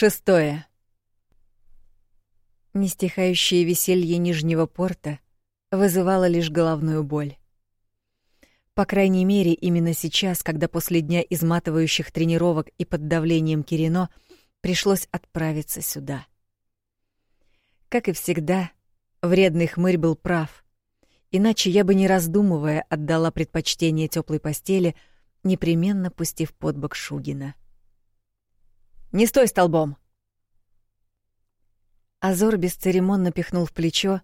Шестое. Нестихающее веселье Нижнего порта вызывало лишь головную боль. По крайней мере, именно сейчас, когда после дня изматывающих тренировок и под давлением Кирино пришлось отправиться сюда. Как и всегда, вредный хмырь был прав. Иначе я бы не раздумывая отдала предпочтение теплой постели, непременно пустив под бок Шугина. «Не стой столбом!» Азор бесцеремонно пихнул в плечо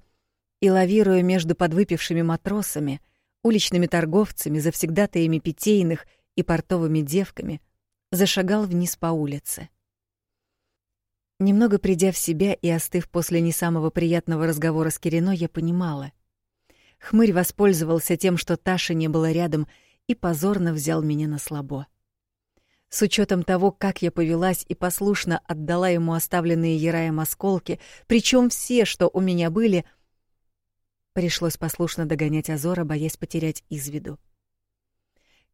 и, лавируя между подвыпившими матросами, уличными торговцами, завсегдатаями питейных и портовыми девками, зашагал вниз по улице. Немного придя в себя и остыв после не самого приятного разговора с Кирино, я понимала. Хмырь воспользовался тем, что Таша не было рядом, и позорно взял меня на слабо. С учетом того, как я повелась и послушно отдала ему оставленные Яраем осколки, причем все, что у меня были, пришлось послушно догонять Азора, боясь потерять из виду.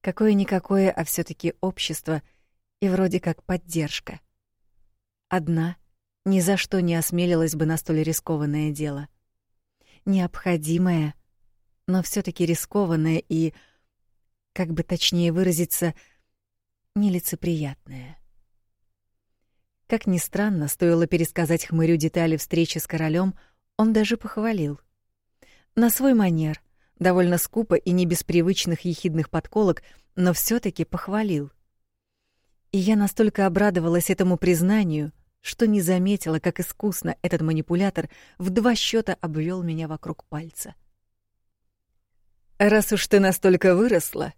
Какое-никакое, а все таки общество и вроде как поддержка. Одна ни за что не осмелилась бы на столь рискованное дело. Необходимое, но все таки рискованное и, как бы точнее выразиться, — нелицеприятное. Как ни странно, стоило пересказать хмырю детали встречи с королем, он даже похвалил. На свой манер, довольно скупо и не без привычных ехидных подколок, но все таки похвалил. И я настолько обрадовалась этому признанию, что не заметила, как искусно этот манипулятор в два счета обвел меня вокруг пальца. «Раз уж ты настолько выросла,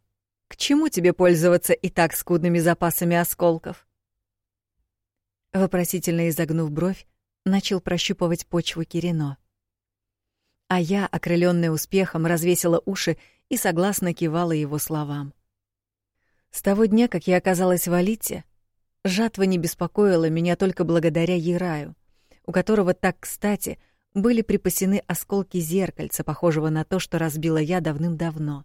к чему тебе пользоваться и так скудными запасами осколков? Вопросительно изогнув бровь, начал прощупывать почву Кирино. А я, окрыленная успехом, развесила уши и согласно кивала его словам. С того дня, как я оказалась в Алите, жатва не беспокоила меня только благодаря Ераю, у которого так кстати были припасены осколки зеркальца, похожего на то, что разбила я давным-давно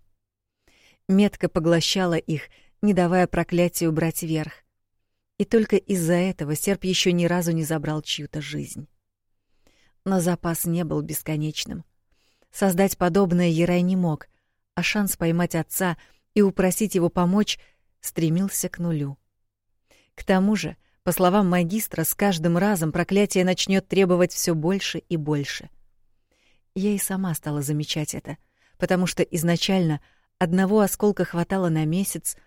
метко поглощала их, не давая проклятию брать верх. И только из-за этого серп еще ни разу не забрал чью-то жизнь. Но запас не был бесконечным. Создать подобное Ерай не мог, а шанс поймать отца и упросить его помочь стремился к нулю. К тому же, по словам магистра, с каждым разом проклятие начнет требовать все больше и больше. Я и сама стала замечать это, потому что изначально — Одного осколка хватало на месяц,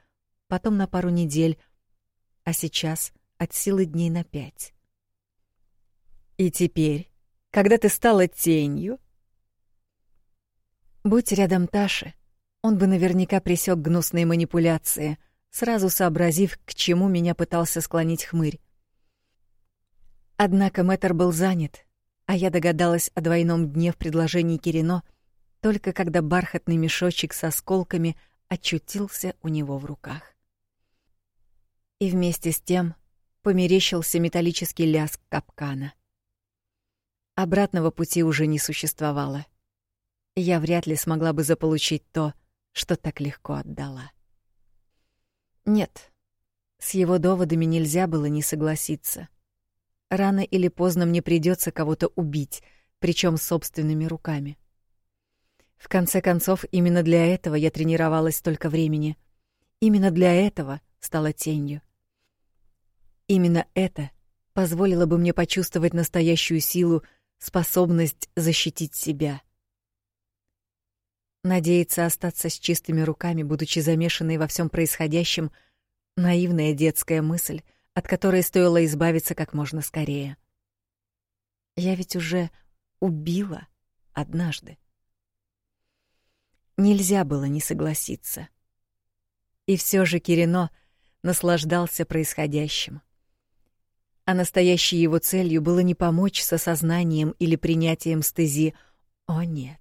потом на пару недель, а сейчас от силы дней на пять. И теперь, когда ты стала тенью, будь рядом Таши, он бы наверняка пресек гнусные манипуляции, сразу сообразив, к чему меня пытался склонить хмырь. Однако Мэтр был занят, а я догадалась о двойном дне в предложении Кирино — только когда бархатный мешочек с осколками очутился у него в руках. И вместе с тем померещился металлический лязг капкана. Обратного пути уже не существовало. Я вряд ли смогла бы заполучить то, что так легко отдала. Нет, с его доводами нельзя было не согласиться. Рано или поздно мне придется кого-то убить, причем собственными руками. В конце концов, именно для этого я тренировалась столько времени. Именно для этого стала тенью. Именно это позволило бы мне почувствовать настоящую силу, способность защитить себя. Надеяться остаться с чистыми руками, будучи замешанной во всем происходящем, наивная детская мысль, от которой стоило избавиться как можно скорее. Я ведь уже убила однажды. Нельзя было не согласиться. И все же Кирино наслаждался происходящим. А настоящей его целью было не помочь с осознанием или принятием стези. О нет.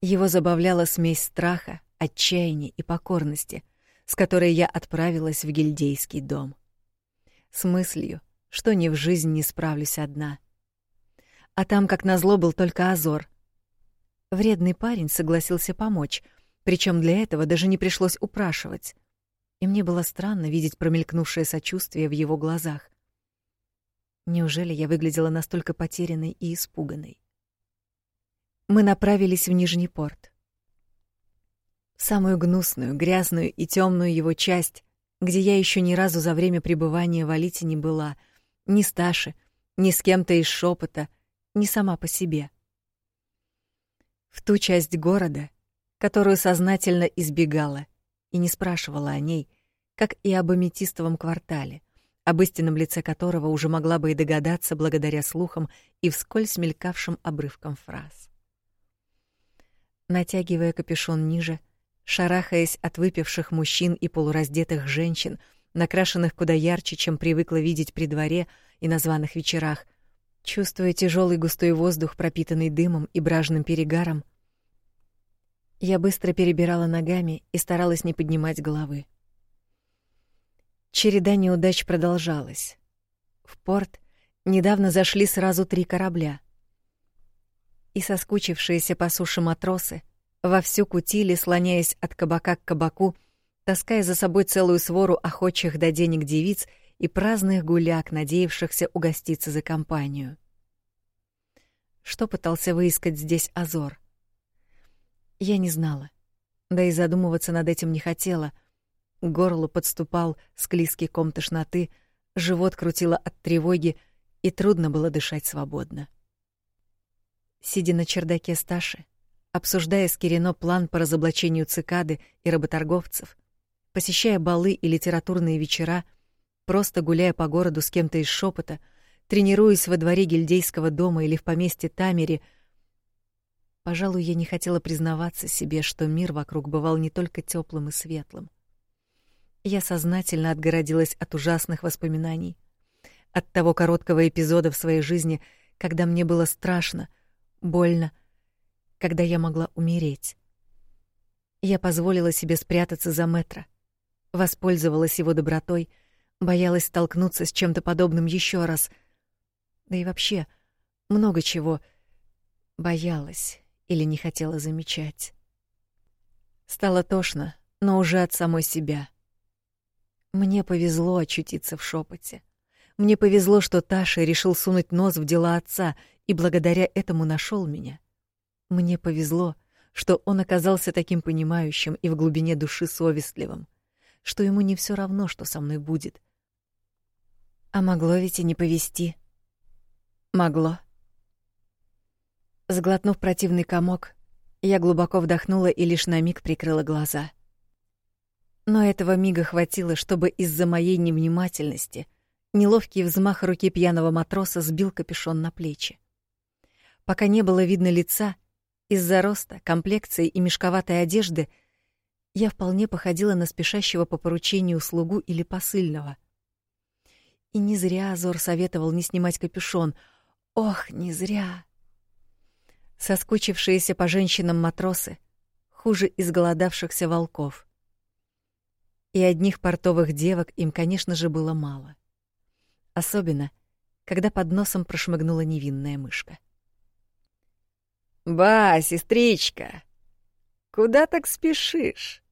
Его забавляла смесь страха, отчаяния и покорности, с которой я отправилась в гильдейский дом. С мыслью, что ни в жизнь не справлюсь одна. А там, как назло, был только Азор — Вредный парень согласился помочь, причем для этого даже не пришлось упрашивать. И мне было странно видеть промелькнувшее сочувствие в его глазах. Неужели я выглядела настолько потерянной и испуганной? Мы направились в Нижний порт. Самую гнусную, грязную и темную его часть, где я еще ни разу за время пребывания в Алите не была, ни с Таши, ни с кем-то из шепота, ни сама по себе. В ту часть города, которую сознательно избегала и не спрашивала о ней, как и об аметистовом квартале, об истинном лице которого уже могла бы и догадаться благодаря слухам и вскользь мелькавшим обрывкам фраз. Натягивая капюшон ниже, шарахаясь от выпивших мужчин и полураздетых женщин, накрашенных куда ярче, чем привыкла видеть при дворе и на званых вечерах, чувствуя тяжелый густой воздух, пропитанный дымом и бражным перегаром, я быстро перебирала ногами и старалась не поднимать головы. Череда неудач продолжалась. В порт недавно зашли сразу три корабля. И соскучившиеся по суше матросы вовсю кутили, слоняясь от кабака к кабаку, таская за собой целую свору охочих до денег девиц и праздных гуляк, надеявшихся угоститься за компанию. Что пытался выискать здесь Азор? Я не знала. Да и задумываться над этим не хотела — к горлу подступал склизкий ком тошноты, живот крутило от тревоги, и трудно было дышать свободно. Сидя на чердаке Сташи, обсуждая с Кирино план по разоблачению цикады и работорговцев, посещая балы и литературные вечера, просто гуляя по городу с кем-то из шепота, тренируясь во дворе гильдейского дома или в поместье Тамери, пожалуй, я не хотела признаваться себе, что мир вокруг бывал не только теплым и светлым. Я сознательно отгородилась от ужасных воспоминаний, от того короткого эпизода в своей жизни, когда мне было страшно, больно, когда я могла умереть. Я позволила себе спрятаться за метро, воспользовалась его добротой, боялась столкнуться с чем-то подобным еще раз. Да и вообще, много чего боялась или не хотела замечать. Стало тошно, но уже от самой себя. Мне повезло очутиться в шепоте. Мне повезло, что Таша решил сунуть нос в дела отца и благодаря этому нашел меня. Мне повезло, что он оказался таким понимающим и в глубине души совестливым, что ему не все равно, что со мной будет. А могло ведь и не повести. Могло. Сглотнув противный комок, я глубоко вдохнула и лишь на миг прикрыла глаза. Но этого мига хватило, чтобы из-за моей невнимательности неловкий взмах руки пьяного матроса сбил капюшон на плечи. Пока не было видно лица, из-за роста, комплекции и мешковатой одежды я вполне походила на спешащего по поручению слугу или посыльного. И не зря Азор советовал не снимать капюшон. Ох, не зря! Соскучившиеся по женщинам матросы хуже изголодавшихся волков и одних портовых девок им, конечно же, было мало. Особенно, когда под носом прошмыгнула невинная мышка. «Ба, сестричка, куда так спешишь?»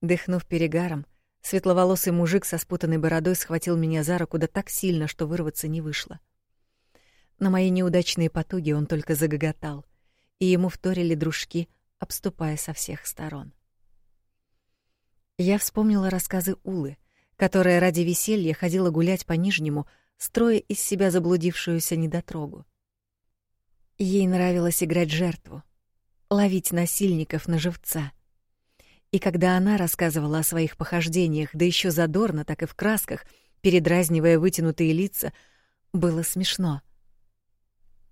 Дыхнув перегаром, светловолосый мужик со спутанной бородой схватил меня за руку да так сильно, что вырваться не вышло. На мои неудачные потуги он только загоготал, и ему вторили дружки, обступая со всех сторон. Я вспомнила рассказы Улы, которая ради веселья ходила гулять по Нижнему, строя из себя заблудившуюся недотрогу. Ей нравилось играть жертву, ловить насильников на живца. И когда она рассказывала о своих похождениях, да еще задорно, так и в красках, передразнивая вытянутые лица, было смешно.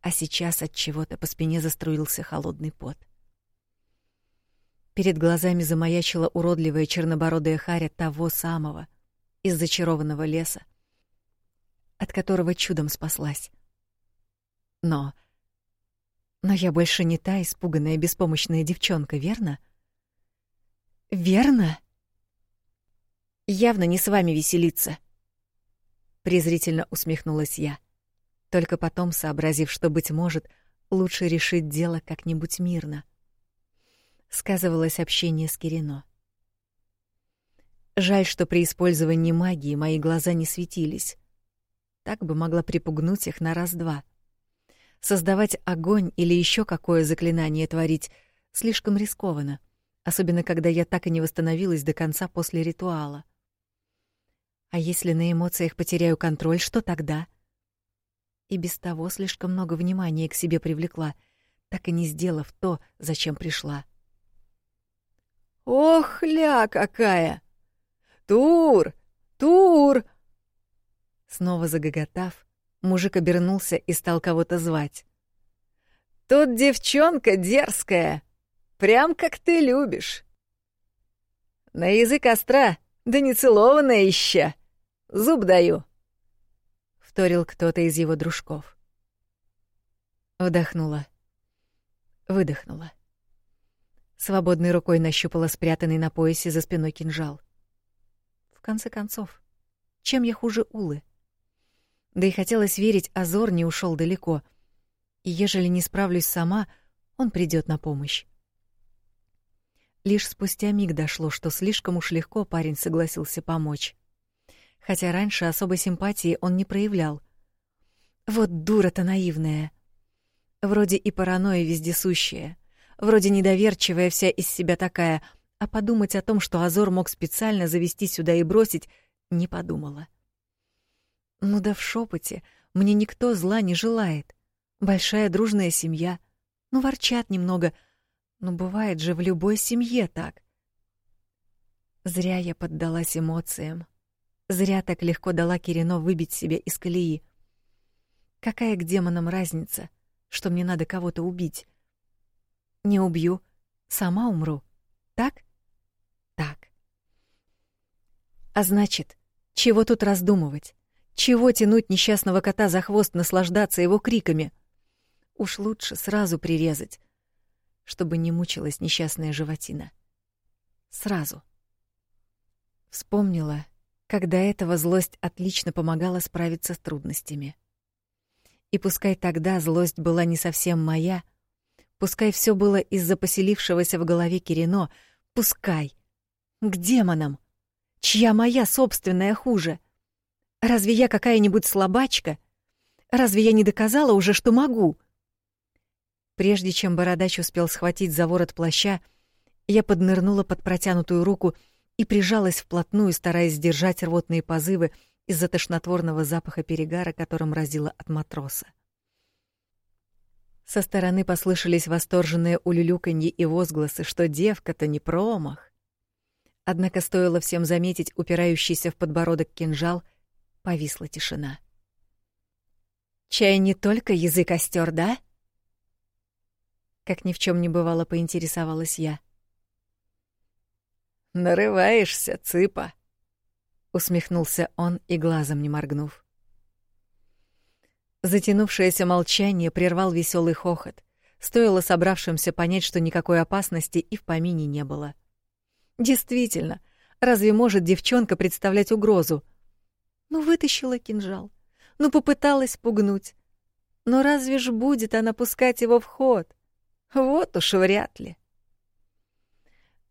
А сейчас от чего-то по спине заструился холодный пот. — Перед глазами замаячила уродливая чернобородая харя того самого, из зачарованного леса, от которого чудом спаслась. Но... Но я больше не та испуганная беспомощная девчонка, верно? Верно? Явно не с вами веселиться. Презрительно усмехнулась я, только потом сообразив, что, быть может, лучше решить дело как-нибудь мирно — сказывалось общение с Кирино. Жаль, что при использовании магии мои глаза не светились. так бы могла припугнуть их на раз-два. Создавать огонь или еще какое заклинание творить слишком рискованно, особенно когда я так и не восстановилась до конца после ритуала. А если на эмоциях потеряю контроль, что тогда? И без того слишком много внимания к себе привлекла, так и не сделав то, зачем пришла. Ох, ля какая! Тур! Тур! Снова загоготав, мужик обернулся и стал кого-то звать. Тут девчонка дерзкая, прям как ты любишь. На язык остра, да не целованная еще. Зуб даю. Вторил кто-то из его дружков. Вдохнула. Выдохнула. Свободной рукой нащупала спрятанный на поясе за спиной кинжал. В конце концов, чем я хуже Улы? Да и хотелось верить, Азор не ушел далеко. И ежели не справлюсь сама, он придет на помощь. Лишь спустя миг дошло, что слишком уж легко парень согласился помочь. Хотя раньше особой симпатии он не проявлял. Вот дура-то наивная. Вроде и паранойя вездесущая, вроде недоверчивая вся из себя такая, а подумать о том, что Азор мог специально завести сюда и бросить, не подумала. Ну да в шепоте мне никто зла не желает. Большая дружная семья. Ну ворчат немного, но бывает же в любой семье так. Зря я поддалась эмоциям. Зря так легко дала Кирино выбить себя из колеи. Какая к демонам разница, что мне надо кого-то убить? Не убью, сама умру. Так? Так. А значит, чего тут раздумывать? Чего тянуть несчастного кота за хвост, наслаждаться его криками? Уж лучше сразу прирезать, чтобы не мучилась несчастная животина. Сразу. Вспомнила, когда этого злость отлично помогала справиться с трудностями. И пускай тогда злость была не совсем моя, пускай все было из-за поселившегося в голове Кирино, пускай. К демонам. Чья моя собственная хуже? Разве я какая-нибудь слабачка? Разве я не доказала уже, что могу? Прежде чем бородач успел схватить за ворот плаща, я поднырнула под протянутую руку и прижалась вплотную, стараясь сдержать рвотные позывы, из-за тошнотворного запаха перегара, которым разило от матроса. Со стороны послышались восторженные улюлюканье и возгласы, что девка-то не промах. Однако стоило всем заметить упирающийся в подбородок кинжал, повисла тишина. «Чай не только язык остер, да?» Как ни в чем не бывало, поинтересовалась я. «Нарываешься, цыпа!» усмехнулся он и глазом не моргнув. Затянувшееся молчание прервал веселый хохот. Стоило собравшимся понять, что никакой опасности и в помине не было. Действительно, разве может девчонка представлять угрозу? Ну вытащила кинжал, ну попыталась пугнуть. Но разве ж будет она пускать его в ход? Вот уж вряд ли.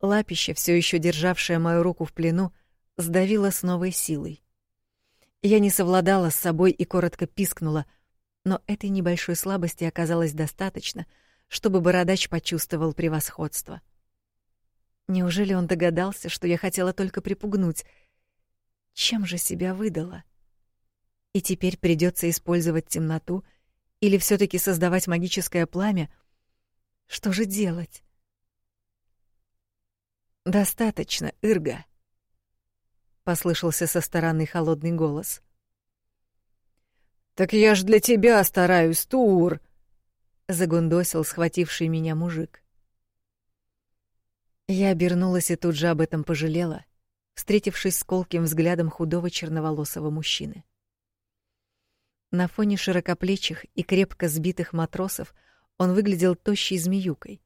Лапище, все еще державшее мою руку в плену, сдавило с новой силой. Я не совладала с собой и коротко пискнула, но этой небольшой слабости оказалось достаточно, чтобы бородач почувствовал превосходство. Неужели он догадался, что я хотела только припугнуть? Чем же себя выдала? И теперь придется использовать темноту или все таки создавать магическое пламя? Что же делать? Достаточно, Ирга послышался со стороны холодный голос. Так я ж для тебя стараюсь, Тур, загундосил схвативший меня мужик. Я обернулась и тут же об этом пожалела, встретившись с колким взглядом худого черноволосого мужчины. На фоне широкоплечих и крепко сбитых матросов он выглядел тощей змеюкой,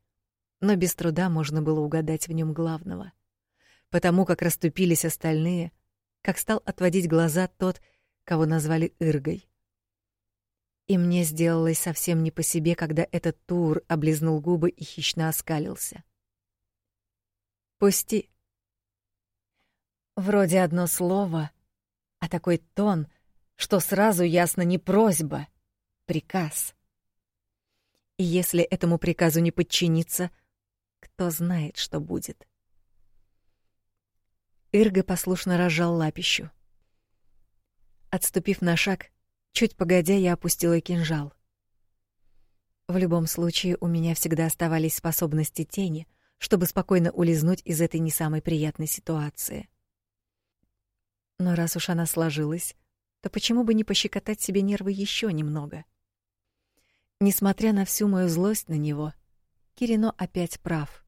но без труда можно было угадать в нем главного потому как расступились остальные, как стал отводить глаза тот, кого назвали Иргой. И мне сделалось совсем не по себе, когда этот тур облизнул губы и хищно оскалился. «Пусти». Вроде одно слово, а такой тон, что сразу ясно не просьба, приказ. И если этому приказу не подчиниться, кто знает, что будет. Ирга послушно разжал лапищу. Отступив на шаг, чуть погодя, я опустила кинжал. В любом случае, у меня всегда оставались способности тени, чтобы спокойно улизнуть из этой не самой приятной ситуации. Но раз уж она сложилась, то почему бы не пощекотать себе нервы еще немного? Несмотря на всю мою злость на него, Кирино опять прав.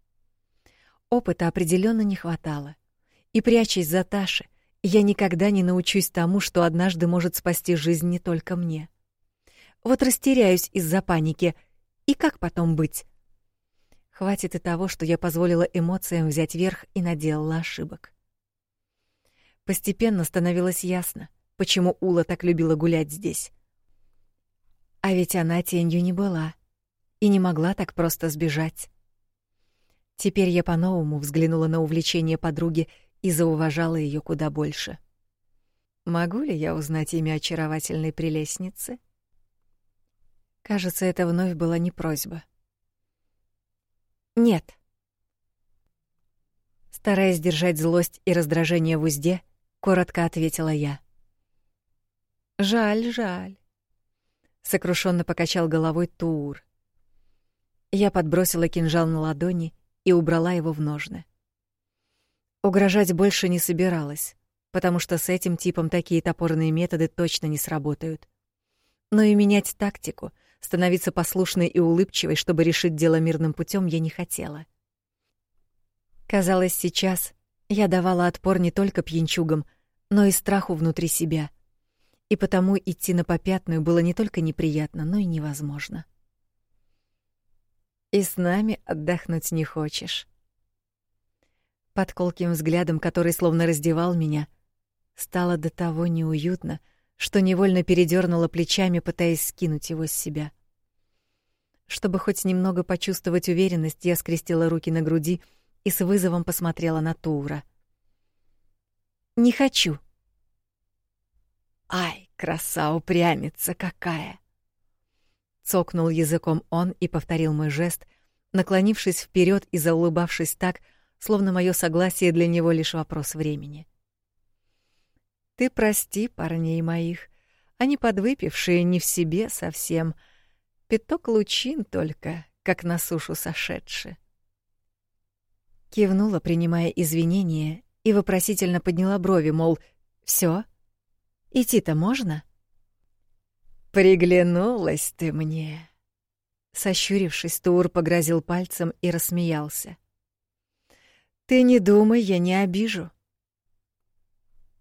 Опыта определенно не хватало. И прячась за Таши, я никогда не научусь тому, что однажды может спасти жизнь не только мне. Вот растеряюсь из-за паники, и как потом быть? Хватит и того, что я позволила эмоциям взять верх и наделала ошибок. Постепенно становилось ясно, почему Ула так любила гулять здесь. А ведь она тенью не была и не могла так просто сбежать. Теперь я по-новому взглянула на увлечение подруги и зауважала ее куда больше. Могу ли я узнать имя очаровательной прелестницы? Кажется, это вновь была не просьба. Нет. Стараясь держать злость и раздражение в узде, коротко ответила я. Жаль, жаль. Сокрушенно покачал головой Тур. Я подбросила кинжал на ладони и убрала его в ножны. Угрожать больше не собиралась, потому что с этим типом такие топорные методы точно не сработают. Но и менять тактику, становиться послушной и улыбчивой, чтобы решить дело мирным путем, я не хотела. Казалось, сейчас я давала отпор не только пьянчугам, но и страху внутри себя. И потому идти на попятную было не только неприятно, но и невозможно. И с нами отдохнуть не хочешь. Под колким взглядом, который словно раздевал меня, стало до того неуютно, что невольно передернула плечами, пытаясь скинуть его с себя. Чтобы хоть немного почувствовать уверенность, я скрестила руки на груди и с вызовом посмотрела на Тура. «Не хочу». «Ай, краса-упрямица какая!» Цокнул языком он и повторил мой жест, наклонившись вперед и заулыбавшись так, словно мое согласие для него лишь вопрос времени. Ты прости парней моих, они подвыпившие не в себе совсем, пяток лучин только, как на сушу сошедшие. Кивнула, принимая извинения, и вопросительно подняла брови, мол, все, идти-то можно? Приглянулась ты мне. Сощурившись, Тур погрозил пальцем и рассмеялся. Ты не думай, я не обижу.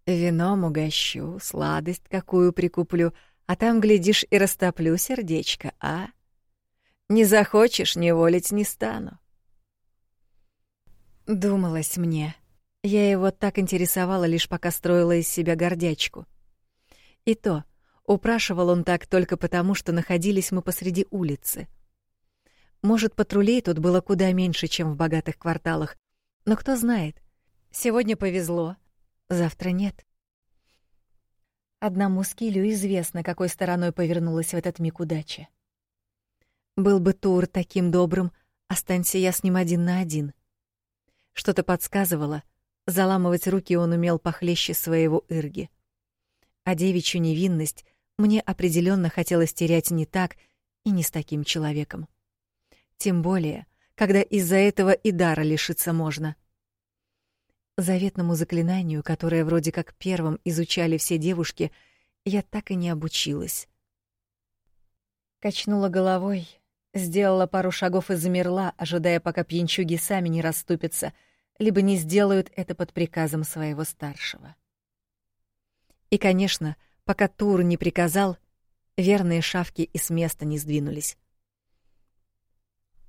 Вином угощу, сладость какую прикуплю, а там, глядишь, и растоплю сердечко, а? Не захочешь, не волить не стану. Думалось мне. Я его так интересовала, лишь пока строила из себя гордячку. И то, упрашивал он так только потому, что находились мы посреди улицы. Может, патрулей тут было куда меньше, чем в богатых кварталах, но кто знает, сегодня повезло, завтра нет. Одному скилю известно, какой стороной повернулась в этот миг удача. Был бы Тур таким добрым, останься я с ним один на один. Что-то подсказывало, заламывать руки он умел похлеще своего Ирги. А девичью невинность мне определенно хотелось терять не так и не с таким человеком. Тем более, когда из-за этого и дара лишиться можно. Заветному заклинанию, которое вроде как первым изучали все девушки, я так и не обучилась. Качнула головой, сделала пару шагов и замерла, ожидая, пока пьянчуги сами не расступятся, либо не сделают это под приказом своего старшего. И, конечно, пока Тур не приказал, верные шавки и с места не сдвинулись.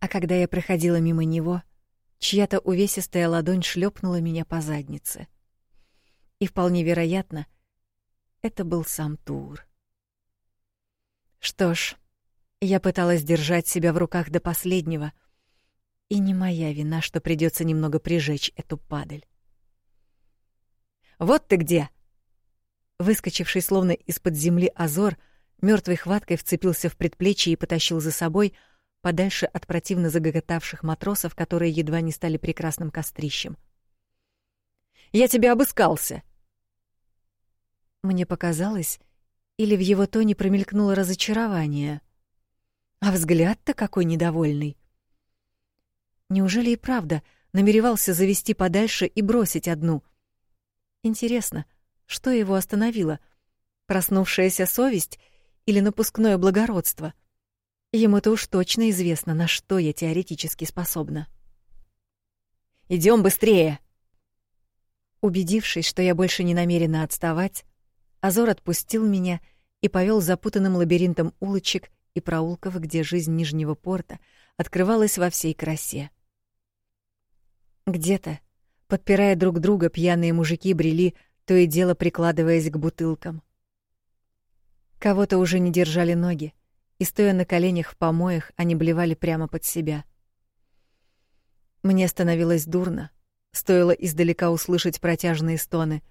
А когда я проходила мимо него, чья-то увесистая ладонь шлепнула меня по заднице. И вполне вероятно, это был сам Тур. Что ж, я пыталась держать себя в руках до последнего, и не моя вина, что придется немного прижечь эту падаль. «Вот ты где!» Выскочивший словно из-под земли Азор мертвой хваткой вцепился в предплечье и потащил за собой подальше от противно загоготавших матросов, которые едва не стали прекрасным кострищем. «Я тебя обыскался!» Мне показалось, или в его тоне промелькнуло разочарование. А взгляд-то какой недовольный. Неужели и правда намеревался завести подальше и бросить одну? Интересно, что его остановило? Проснувшаяся совесть или напускное благородство? Ему-то уж точно известно, на что я теоретически способна. Идем быстрее!» Убедившись, что я больше не намерена отставать, Азор отпустил меня и повел запутанным лабиринтом улочек и проулков, где жизнь Нижнего порта открывалась во всей красе. Где-то, подпирая друг друга, пьяные мужики брели, то и дело прикладываясь к бутылкам. Кого-то уже не держали ноги, и, стоя на коленях в помоях, они блевали прямо под себя. Мне становилось дурно, стоило издалека услышать протяжные стоны,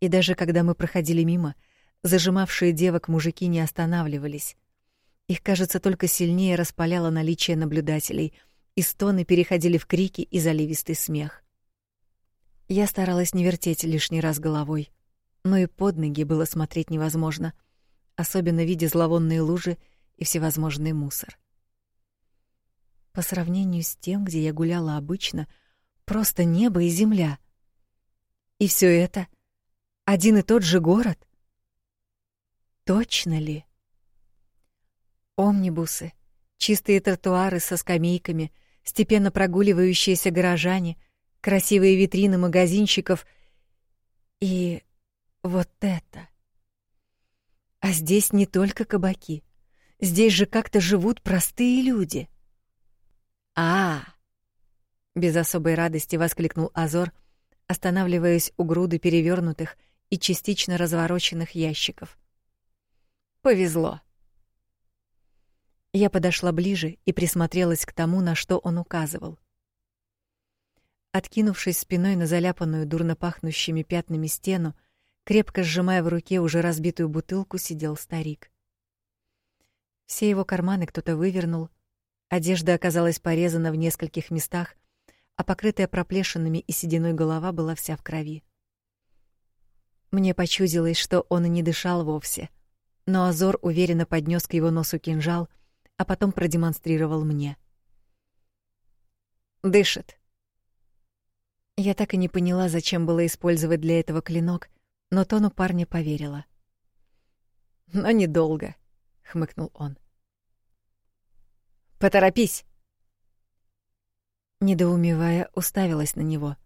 и даже когда мы проходили мимо, зажимавшие девок мужики не останавливались. Их, кажется, только сильнее распаляло наличие наблюдателей, и стоны переходили в крики и заливистый смех. Я старалась не вертеть лишний раз головой, но и под ноги было смотреть невозможно, особенно видя зловонные лужи и всевозможный мусор. По сравнению с тем, где я гуляла обычно, просто небо и земля. И все это один и тот же город. Точно ли? Омнибусы, чистые тротуары со скамейками, степенно прогуливающиеся горожане, красивые витрины магазинчиков и вот это. А здесь не только кабаки. Здесь же как-то живут простые люди. А, без особой радости воскликнул Азор, останавливаясь у груды перевернутых и частично развороченных ящиков. Повезло. Я подошла ближе и присмотрелась к тому, на что он указывал. Откинувшись спиной на заляпанную дурно пахнущими пятнами стену, крепко сжимая в руке уже разбитую бутылку, сидел старик. Все его карманы кто-то вывернул, одежда оказалась порезана в нескольких местах, а покрытая проплешинами и сединой голова была вся в крови. Мне почудилось, что он и не дышал вовсе, но Азор уверенно поднес к его носу кинжал, а потом продемонстрировал мне. Дышит. Я так и не поняла, зачем было использовать для этого клинок, но тону парня поверила. Но недолго хмыкнул он. Поторопись. Недоумевая, уставилась на него.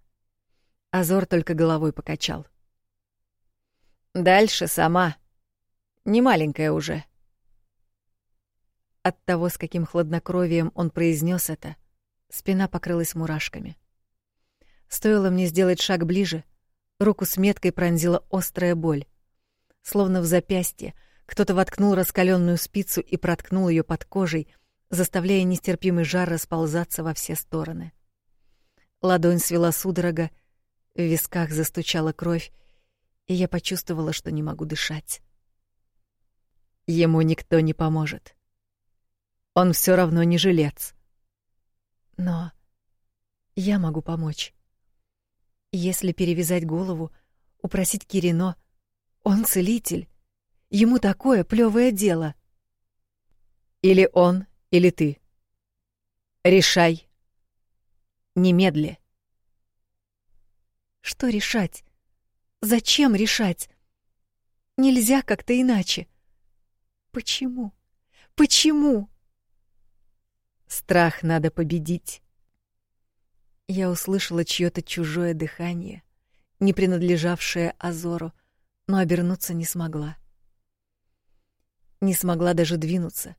Азор только головой покачал. Дальше сама. Не маленькая уже. От того, с каким хладнокровием он произнес это, спина покрылась мурашками. Стоило мне сделать шаг ближе, руку с меткой пронзила острая боль, словно в запястье кто-то воткнул раскаленную спицу и проткнул ее под кожей, заставляя нестерпимый жар расползаться во все стороны. Ладонь свела судорога, в висках застучала кровь, и я почувствовала, что не могу дышать. Ему никто не поможет. Он все равно не жилец. Но я могу помочь. Если перевязать голову, упросить Кирино, он целитель. Ему такое плевое дело. Или он, или ты. Решай. Немедли. Что решать? Зачем решать? Нельзя как-то иначе. Почему? Почему? Страх надо победить. Я услышала чьё-то чужое дыхание, не принадлежавшее Азору, но обернуться не смогла не смогла даже двинуться,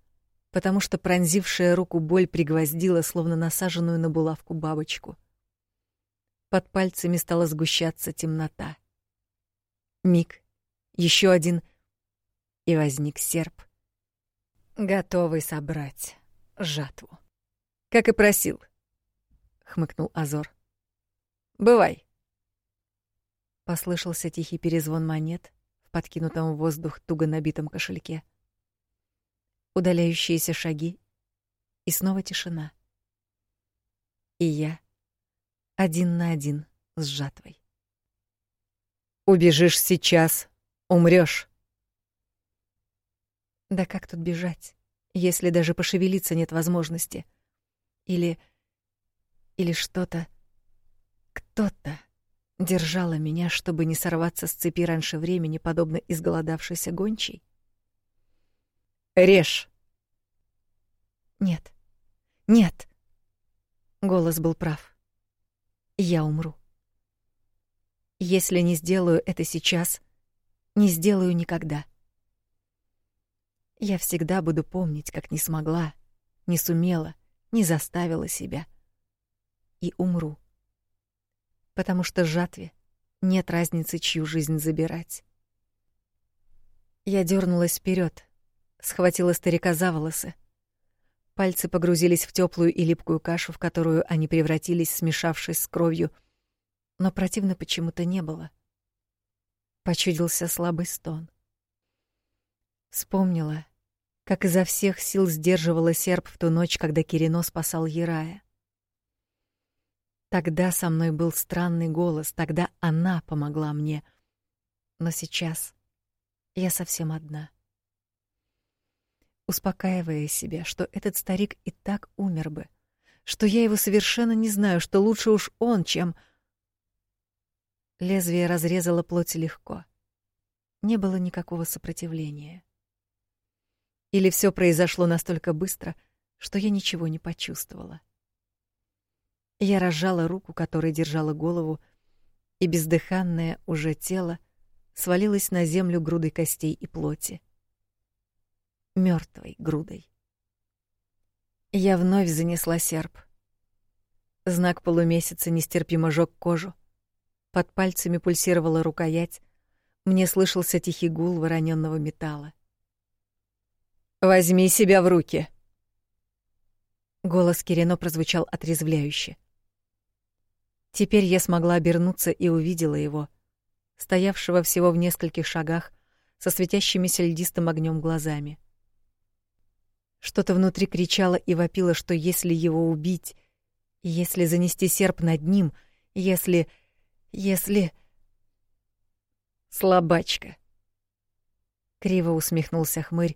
потому что пронзившая руку боль пригвоздила, словно насаженную на булавку бабочку. Под пальцами стала сгущаться темнота. Миг, еще один, и возник серп, готовый собрать жатву. Как и просил, хмыкнул Азор. Бывай. Послышался тихий перезвон монет, подкинутом в воздух туго набитом кошельке. Удаляющиеся шаги и снова тишина. И я один на один с жатвой. Убежишь сейчас, умрёшь. Да как тут бежать, если даже пошевелиться нет возможности? Или или что-то кто-то держало меня, чтобы не сорваться с цепи раньше времени, подобно изголодавшейся гончей? Режь. Нет. Нет. Голос был прав. Я умру. Если не сделаю это сейчас, не сделаю никогда. Я всегда буду помнить, как не смогла, не сумела, не заставила себя. И умру. Потому что жатве нет разницы, чью жизнь забирать. Я дернулась вперед, схватила старика за волосы. Пальцы погрузились в теплую и липкую кашу, в которую они превратились, смешавшись с кровью — но противно почему-то не было. Почудился слабый стон. Вспомнила, как изо всех сил сдерживала серп в ту ночь, когда Кирино спасал Ярая. Тогда со мной был странный голос, тогда она помогла мне. Но сейчас я совсем одна. Успокаивая себя, что этот старик и так умер бы, что я его совершенно не знаю, что лучше уж он, чем Лезвие разрезало плоть легко. Не было никакого сопротивления. Или все произошло настолько быстро, что я ничего не почувствовала. Я разжала руку, которой держала голову, и бездыханное уже тело свалилось на землю грудой костей и плоти. мертвой грудой. Я вновь занесла серп. Знак полумесяца нестерпимо жёг кожу. Под пальцами пульсировала рукоять. Мне слышался тихий гул вороненного металла. Возьми себя в руки. Голос Кирино прозвучал отрезвляюще. Теперь я смогла обернуться и увидела его, стоявшего всего в нескольких шагах, со светящимися льдистым огнем глазами. Что-то внутри кричало и вопило, что если его убить, если занести серп над ним, если если... Слабачка. Криво усмехнулся хмырь,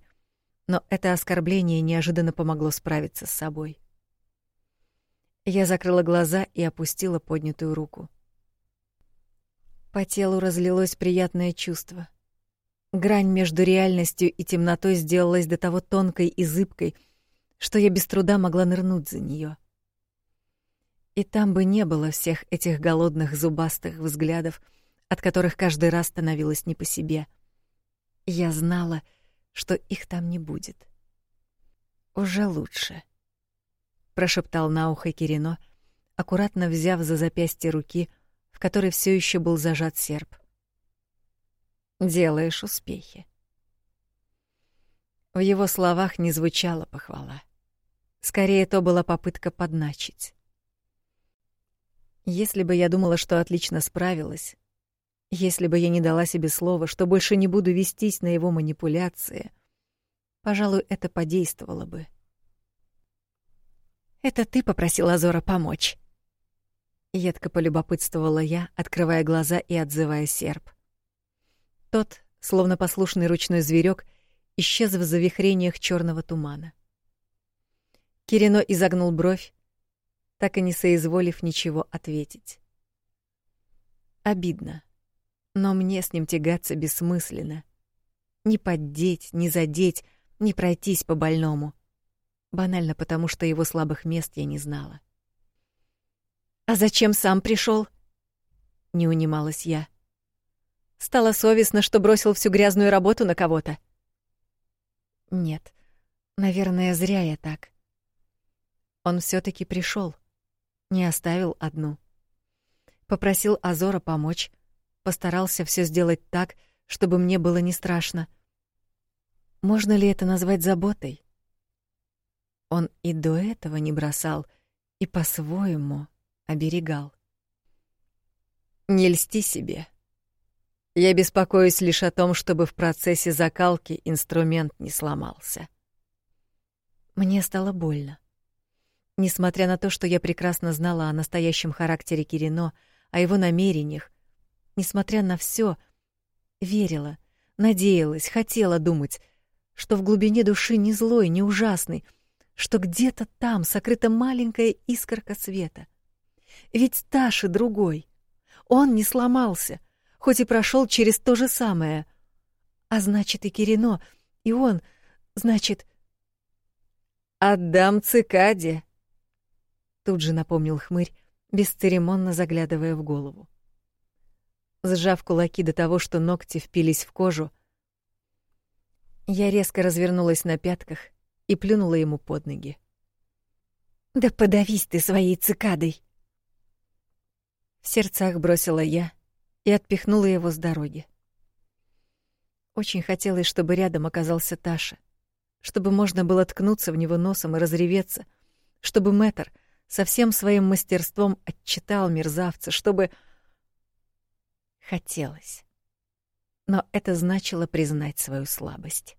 но это оскорбление неожиданно помогло справиться с собой. Я закрыла глаза и опустила поднятую руку. По телу разлилось приятное чувство. Грань между реальностью и темнотой сделалась до того тонкой и зыбкой, что я без труда могла нырнуть за нее. И там бы не было всех этих голодных зубастых взглядов, от которых каждый раз становилось не по себе. Я знала, что их там не будет. Уже лучше, прошептал на ухо Кирино, аккуратно взяв за запястье руки, в которой все еще был зажат серп. Делаешь успехи. В его словах не звучала похвала. Скорее, то была попытка подначить. Если бы я думала, что отлично справилась, если бы я не дала себе слова, что больше не буду вестись на его манипуляции, пожалуй, это подействовало бы. Это ты попросил Азора помочь. Едко полюбопытствовала я, открывая глаза и отзывая серп. Тот, словно послушный ручной зверек, исчез в завихрениях черного тумана. Кирино изогнул бровь, так и не соизволив ничего ответить. Обидно, но мне с ним тягаться бессмысленно. Не поддеть, не задеть, не пройтись по больному. Банально потому, что его слабых мест я не знала. «А зачем сам пришел? Не унималась я. Стало совестно, что бросил всю грязную работу на кого-то. Нет, наверное, зря я так. Он все таки пришел не оставил одну. Попросил Азора помочь, постарался все сделать так, чтобы мне было не страшно. Можно ли это назвать заботой? Он и до этого не бросал, и по-своему оберегал. Не льсти себе. Я беспокоюсь лишь о том, чтобы в процессе закалки инструмент не сломался. Мне стало больно. Несмотря на то, что я прекрасно знала о настоящем характере Кирино, о его намерениях, несмотря на все, верила, надеялась, хотела думать, что в глубине души не злой, не ужасный, что где-то там сокрыта маленькая искорка света. Ведь Таша другой. Он не сломался, хоть и прошел через то же самое. А значит, и Кирино, и он, значит... «Отдам цикаде», — тут же напомнил хмырь, бесцеремонно заглядывая в голову. Сжав кулаки до того, что ногти впились в кожу, я резко развернулась на пятках и плюнула ему под ноги. «Да подавись ты своей цикадой!» В сердцах бросила я и отпихнула его с дороги. Очень хотелось, чтобы рядом оказался Таша, чтобы можно было ткнуться в него носом и разреветься, чтобы Мэтр со всем своим мастерством отчитал мерзавца, чтобы... Хотелось. Но это значило признать свою слабость.